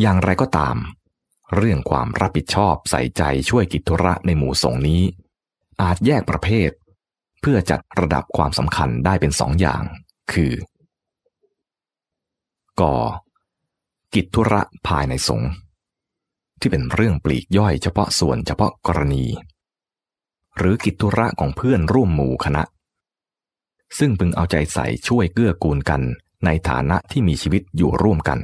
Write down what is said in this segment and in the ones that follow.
อย่างไรก็ตาม เรื่องความรับผิดชอบใส่ใจช่วยกิจธุระในหมู่สงนี้ อาจแยกประเภท เพื่อจัดระดับความสำคัญได้เป็นสองอย่าง คือ ก กิจธุระภายในสงฆ์ที่เป็นเรื่องปลีกย่อยเฉพาะส่วนเฉพาะกรณี หรือกิจธุระของเพื่อนร่วมหมู่คณะ ซึ่งพึงเอาใจใส่ช่วยเกื้อกูลกันในฐานะที่มีชีวิตอยู่ร่วมกัน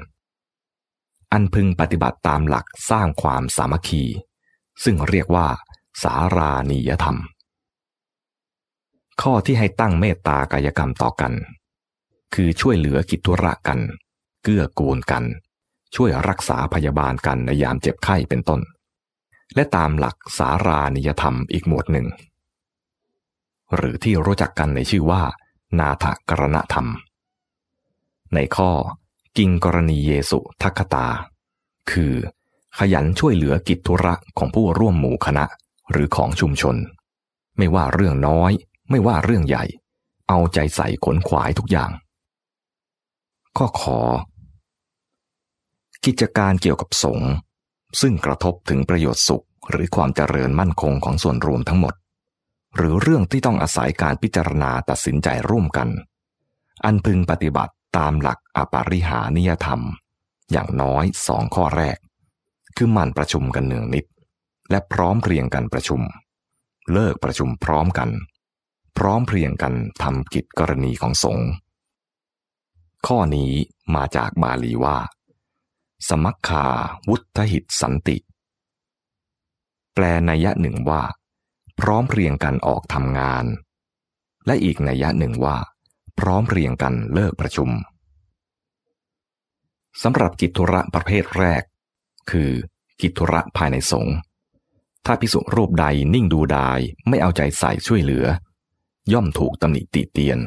อันพึงปฏิบัติตามหลักสร้างความสามัคคี ซึ่งเรียกว่า สารานิยธรรม ข้อที่ให้ตั้งเมตตากายกรรมต่อกัน คือช่วยเหลือกิจธุระกัน เกื้อกูลกัน ช่วยรักษาพยาบาลกันในยามเจ็บไข้เป็นต้น และตามหลักสารานิยธรรมอีกหมวดหนึ่ง หรือที่รู้จักกันในชื่อว่า นาถกรณธรรม ในข้อ กิงกรณีเยสุทัคตา คือ ขยันช่วยเหลือกิจธุระของผู้ร่วมหมู่คณะหรือของชุมชน ไม่ว่าเรื่องน้อย ไม่ว่าเรื่องใหญ่ เอาใจใส่ขนขวายทุกอย่าง ข้อขอ กิจการเกี่ยวกับสงฆ์ซึ่งกระทบถึงประโยชน์สุขหรือความเจริญมั่นคงของส่วนรวมทั้งหมด หรือเรื่องที่ต้องอาศัยการพิจารณาตัดสินใจร่วมกัน อันพึงปฏิบัติ ตามหลักอปาริหานิยธรรม อย่างน้อยสองข้อแรก คือมันประชุมกันเนืองนิด และพร้อมเพรียงกันประชุม เลิกประชุมพร้อมกัน พร้อมเพรียงกันทำกิจกรณีของสงฆ์ข้อนี้มาจากบาลีว่า สมัคคาวุฒหิตสันติ แปลนัยะหนึ่งว่า พร้อมเพรียงกันออกทำงาน และอีกนัยะหนึ่งว่า พร้อมเรียงกันเลิกประชุมสำหรับกิจธุระประเภทแรก คือ กิจธุระภายในสงฆ์ถ้าพิสุรูปใดนิ่งดูดายไม่เอาใจใส่ช่วยเหลือ ย่อมถูกตำหนิติเตียน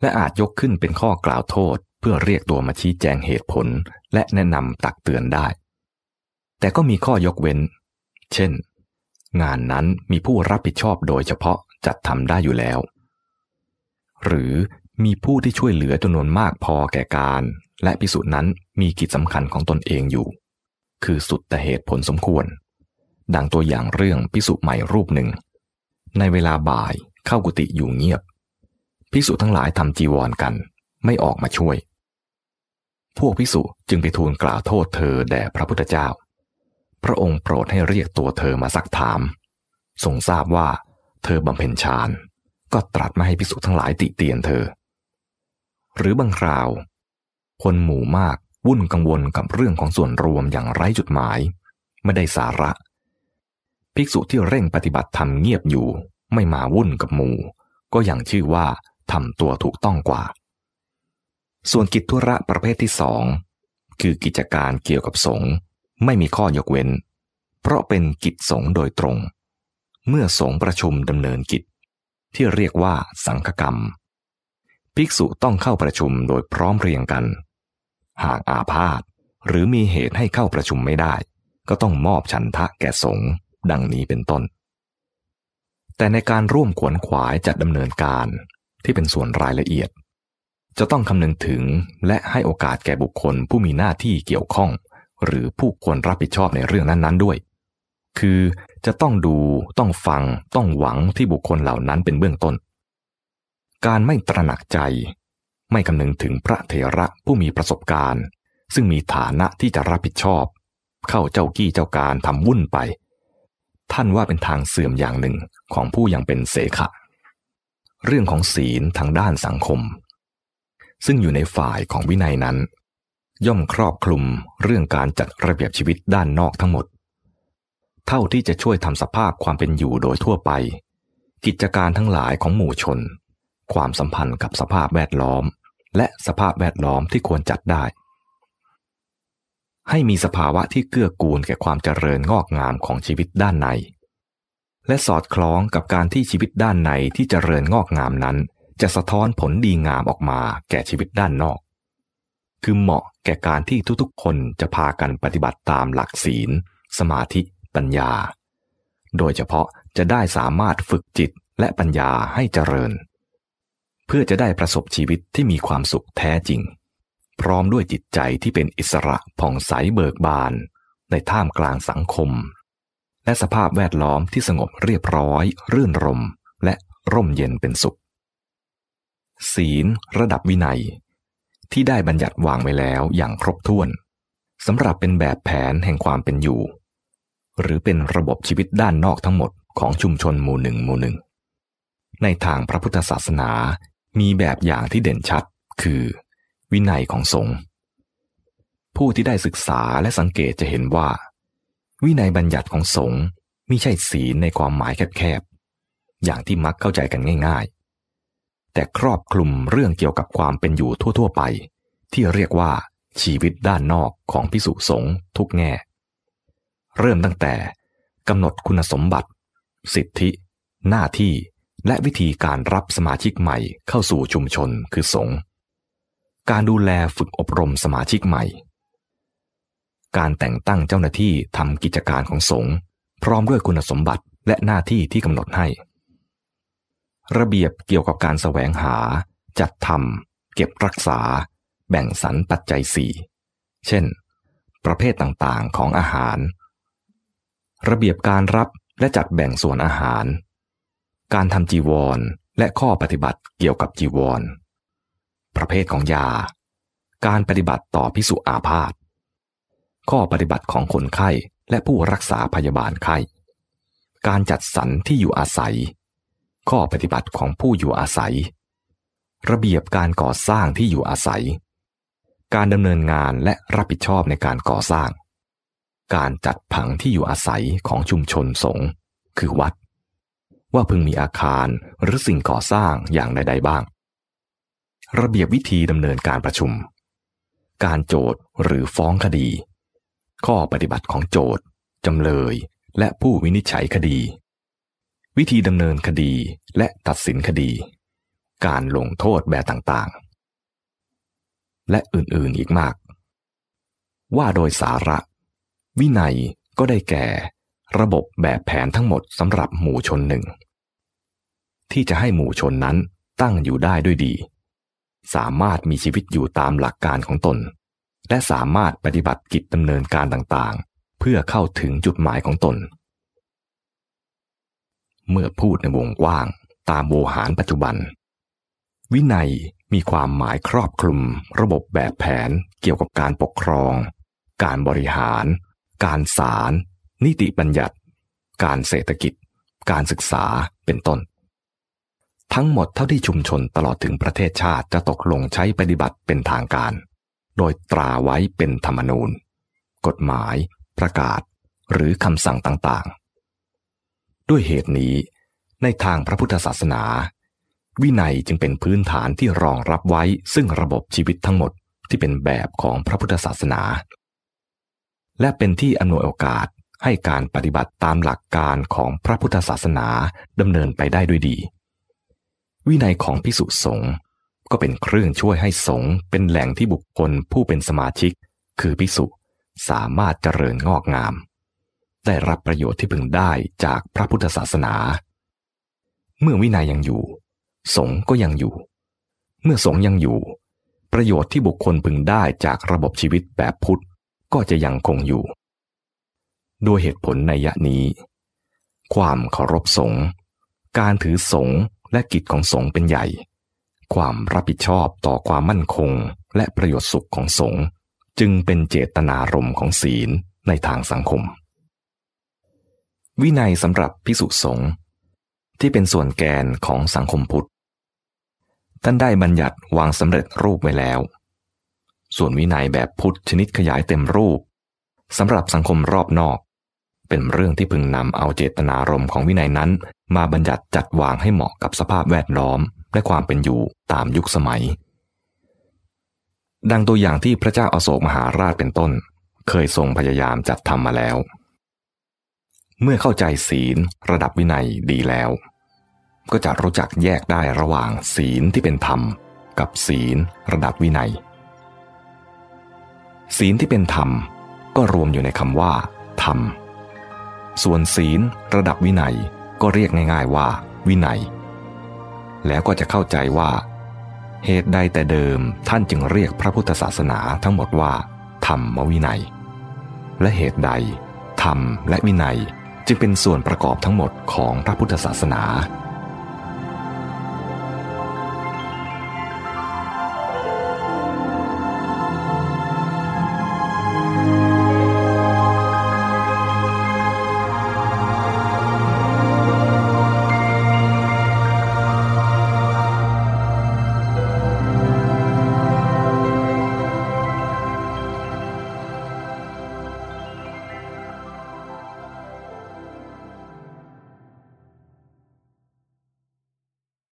และอาจยกขึ้นเป็นข้อกล่าวโทษเพื่อเรียกตัวมาชี้แจงเหตุผลและแนะนำตักเตือนได้ แต่ก็มีข้อยกเว้น เช่น งานนั้นมีผู้รับผิดชอบโดยเฉพาะจัดทำได้อยู่แล้ว หรือมีผู้ที่ช่วยเหลือจำนวนมากพอแก่การ และพิสูจน์นั้นมีกิจสำคัญของตนเองอยู่ คือสุดแต่เหตุผลสมควร ดังตัวอย่างเรื่องพิสุใหม่รูปหนึ่ง ในเวลาบ่ายเข้ากุฏิอยู่เงียบ พิสุทั้งหลายทำจีวรกัน ไม่ออกมาช่วย พวกพิสุจึงไปทูลกล่าวโทษเธอแด่พระพุทธเจ้า พระองค์โปรดให้เรียกตัวเธอมาซักถาม ทรงทราบว่า เธอบำเพ็ญฌาน ก็ตรัสมาให้พิสุทั้งหลายติเตียนเธอ หรือบางคราว คนหมู่มากวุ่นกังวลกับเรื่องของส่วนรวมอย่างไร้จุดหมาย ไม่ได้สาระ ภิกษุที่เร่งปฏิบัติธรรมเงียบอยู่ ไม่มาวุ่นกับหมู่ ก็ยังชื่อว่าทำตัวถูกต้องกว่า ส่วนกิจธุระประเภทที่สองคือกิจการเกี่ยวกับสงฆ์ไม่มีข้อยกเว้น เพราะเป็นกิจสงฆ์โดยตรง เมื่อสงฆ์ประชุมดำเนินกิจ ที่เรียกว่าสังฆกรรม ภิกษุต้องเข้าประชุมโดยพร้อมเรียงกัน หากอาพาธหรือมีเหตุให้เข้าประชุมไม่ได้ ก็ต้องมอบฉันทะแก่สงฆ์ดังนี้เป็นต้น แต่ในการร่วมขวนขวายจัดดำเนินการที่เป็นส่วนรายละเอียด จะต้องคำนึงถึงและให้โอกาสแก่บุคคลผู้มีหน้าที่เกี่ยวข้อง หรือผู้ควรรับผิดชอบในเรื่องนั้นๆด้วย คือจะต้องดูต้องฟังต้องหวังที่บุคคลเหล่านั้นเป็นเบื้องต้น การไม่ตระหนักใจ ไม่คำนึงถึงพระเถระผู้มีประสบการณ์ ซึ่งมีฐานะที่จะรับผิดชอบ เข้าเจ้ากี้เจ้าการทำวุ่นไป ท่านว่าเป็นทางเสื่อมอย่างหนึ่งของผู้ยังเป็นเสขะ เรื่องของศีลทางด้านสังคม ซึ่งอยู่ในฝ่ายของวินัยนั้น ย่อมครอบคลุมเรื่องการจัดระเบียบชีวิตด้านนอกทั้งหมด เท่าที่จะช่วยทำสภาพความเป็นอยู่โดยทั่วไป กิจการทั้งหลายของหมู่ชน ความสัมพันธ์กับสภาพแวดล้อม และสภาพแวดล้อมที่ควรจัดได้ ให้มีสภาวะที่เกื้อกูลแก่ความเจริญงอกงามของชีวิตด้านใน และสอดคล้องกับการที่ชีวิตด้านในที่เจริญงอกงามนั้น จะสะท้อนผลดีงามออกมาแก่ชีวิตด้านนอก คือเหมาะแก่การที่ทุกๆ คนจะพากันปฏิบัติตามหลักศีล สมาธิ ปัญญา โดยเฉพาะจะได้สามารถฝึกจิตและปัญญาให้เจริญ เพื่อจะได้ประสบชีวิตที่มีความสุขแท้จริง พร้อมด้วยจิตใจที่เป็นอิสระผ่องใสเบิกบาน ในท่ามกลางสังคม และสภาพแวดล้อมที่สงบเรียบร้อย รื่นรม และร่มเย็นเป็นสุข ศีลระดับวินัย ที่ได้บัญญัติวางไว้แล้วอย่างครบถ้วนสำหรับเป็นแบบแผนแห่งความเป็นอยู่ หรือเป็นระบบชีวิตด้านนอกทั้งหมดของชุมชนหมู่หนึ่งหมู่หนึ่ง ในทางพระพุทธศาสนามีแบบอย่างที่เด่นชัด คือ วินัยของสงฆ์ผู้ที่ได้ศึกษาและสังเกตจะเห็นว่า วินัยบัญญัติของสงฆ์ไม่ใช่ศีลในความหมายแคบๆ อย่างที่มักเข้าใจกันง่าย ๆ แต่ครอบคลุมเรื่องเกี่ยวกับความเป็นอยู่ทั่วๆไป ที่เรียกว่าชีวิตด้านนอกของพิสุสงฆ์ทุกแง่ เริ่มตั้งแต่กำหนดคุณสมบัติ สิทธิ หน้าที่ และวิธีการรับสมาชิกใหม่เข้าสู่ชุมชนคือสงฆ์การดูแลฝึกอบรมสมาชิกใหม่ การแต่งตั้งเจ้าหน้าที่ทำกิจการของสงฆ์พร้อมด้วยคุณสมบัติและหน้าที่ที่กำหนดให้ ระเบียบเกี่ยวกับการแสวงหา จัดทำเก็บรักษา แบ่งสรรปัจจัยสี่เช่น ประเภทต่างๆของอาหาร ระเบียบการรับและจัดแบ่งส่วนอาหาร การทำจีวรและข้อปฏิบัติเกี่ยวกับจีวร ประเภทของยา การปฏิบัติต่อพิสุอาพาธ ข้อปฏิบัติของคนไข้และผู้รักษาพยาบาลไข้ การจัดสรรที่อยู่อาศัย ข้อปฏิบัติของผู้อยู่อาศัย ระเบียบการก่อสร้างที่อยู่อาศัย การดำเนินงานและรับผิดชอบในการก่อสร้าง การจัดผังที่อยู่อาศัยของชุมชนสงฆ์คือวัด ว่าพึงมีอาคารหรือสิ่งก่อสร้างอย่างใดๆบ้าง ระเบียบวิธีดำเนินการประชุม การโจทย์หรือฟ้องคดี ข้อปฏิบัติของโจทย์จำเลย และผู้วินิจฉัยคดี วิธีดำเนินคดีและตัดสินคดี การลงโทษแบบต่างๆ และอื่นๆอีกมาก ว่าโดยสาระ วินัยก็ได้แก่ ระบบแบบแผนทั้งหมดสำหรับหมู่ชนหนึ่ง ที่จะให้หมู่ชนนั้นตั้งอยู่ได้ด้วยดี สามารถมีชีวิตอยู่ตามหลักการของตน และสามารถปฏิบัติกิจดำเนินการต่างๆ เพื่อเข้าถึงจุดหมายของตน เมื่อพูดในวงกว้างตามโวหารปัจจุบัน วินัยมีความหมายครอบคลุมระบบแบบแผนเกี่ยวกับการปกครอง การบริหาร การสาร นิติบัญญัติ การเศรษฐกิจ การศึกษาเป็นต้น ทั้งหมดเท่าที่ชุมชนตลอดถึงประเทศชาติจะตกลงใช้ปฏิบัติเป็นทางการ โดยตราไว้เป็นธรรมนูญ กฎหมาย ประกาศ หรือคำสั่งต่างๆ ด้วยเหตุนี้ ในทางพระพุทธศาสนา วินัยจึงเป็นพื้นฐานที่รองรับไว้ซึ่งระบบชีวิตทั้งหมดที่เป็นแบบของพระพุทธศาสนา และเป็นที่อำนวยโอกาสให้การปฏิบัติตามหลักการของพระพุทธศาสนาดำเนินไปได้ด้วยดี วินัยของพิสุสงฆ์ก็เป็นเครื่องช่วยให้สงฆ์เป็นแหล่งที่บุคคลผู้เป็นสมาชิก คือพิสุสามารถเจริญงอกงาม ได้รับประโยชน์ที่พึงได้จากพระพุทธศาสนา เมื่อวินัยยังอยู่ สงก็ยังอยู่ เมื่อสงยังอยู่ ประโยชน์ที่บุคคลพึงได้จากระบบชีวิตแบบพุทธ ก็จะยังคงอยู่ ด้วยเหตุผลในยะนี้ ความเคารพสงการถือสงและกิจของสงเป็นใหญ่ ความรับผิดชอบต่อความมั่นคงและประโยชน์สุขของสงจึงเป็นเจตนารมณ์ของศีลในทางสังคม วินัยสำหรับพิสุสงฆ์ที่เป็นส่วนแกนของสังคมพุทธ ท่านได้บัญญัติวางสำเร็จรูปไว้แล้ว ส่วนวินัยแบบพุทธชนิดขยายเต็มรูปสำหรับสังคมรอบนอก เป็นเรื่องที่พึงนำเอาเจตนารมณ์ของวินัยนั้น มาบัญญัติจัดวางให้เหมาะกับสภาพแวดล้อมและความเป็นอยู่ตามยุคสมัย ดังตัวอย่างที่พระเจ้าอาโศกมหาราชเป็นต้น เคยทรงพยายามจัดทำมาแล้ว เมื่อเข้าใจศีลระดับวินัยดีแล้ว ก็จะรู้จักแยกได้ระหว่างศีลที่เป็นธรรม กับศีลระดับวินัย ศีลที่เป็นธรรมก็รวมอยู่ในคำว่า ธรรม ส่วนศีลระดับวินัยก็เรียกง่าย ๆว่า วินัย แล้วก็จะเข้าใจว่า เหตุใดแต่เดิมท่านจึงเรียกพระพุทธศาสนาทั้งหมดว่า ธรรมวินัย และเหตุใด ธรรมและวินัยจึงเป็นส่วนประกอบทั้งหมดของพระพุทธศาสนา